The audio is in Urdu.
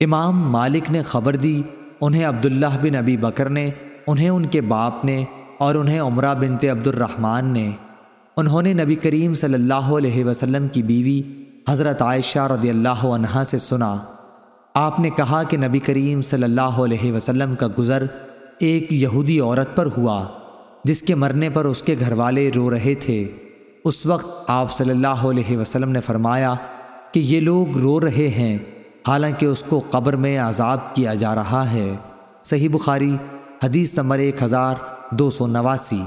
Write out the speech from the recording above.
امام مالک نے خبر دی، انہیں عبداللہ بن ابی بکر نے، انہیں ان کے باپ نے اور انہیں عمرہ بنت عبد الرحمن نے۔ انہوں نے نبی کریم صلی اللہ علیہ وسلم کی بیوی حضرت عائشہ رضی اللہ عنہا سے سنا۔ آپ نے کہا کہ نبی کریم صلی اللہ علیہ وسلم کا گزر ایک یہودی عورت پر ہوا، جس کے مرنے پر اس کے گھر والے رو رہے تھے۔ اس وقت آپ صلی اللہ علیہ وسلم نے فرمایا کہ یہ لوگ رو رہے ہیں۔ حالانکہ اس کو قبر میں عذاب کیا جا رہا ہے۔ صحیح بخاری، حدیث نمبر ایک ہزار دو سو نواسی۔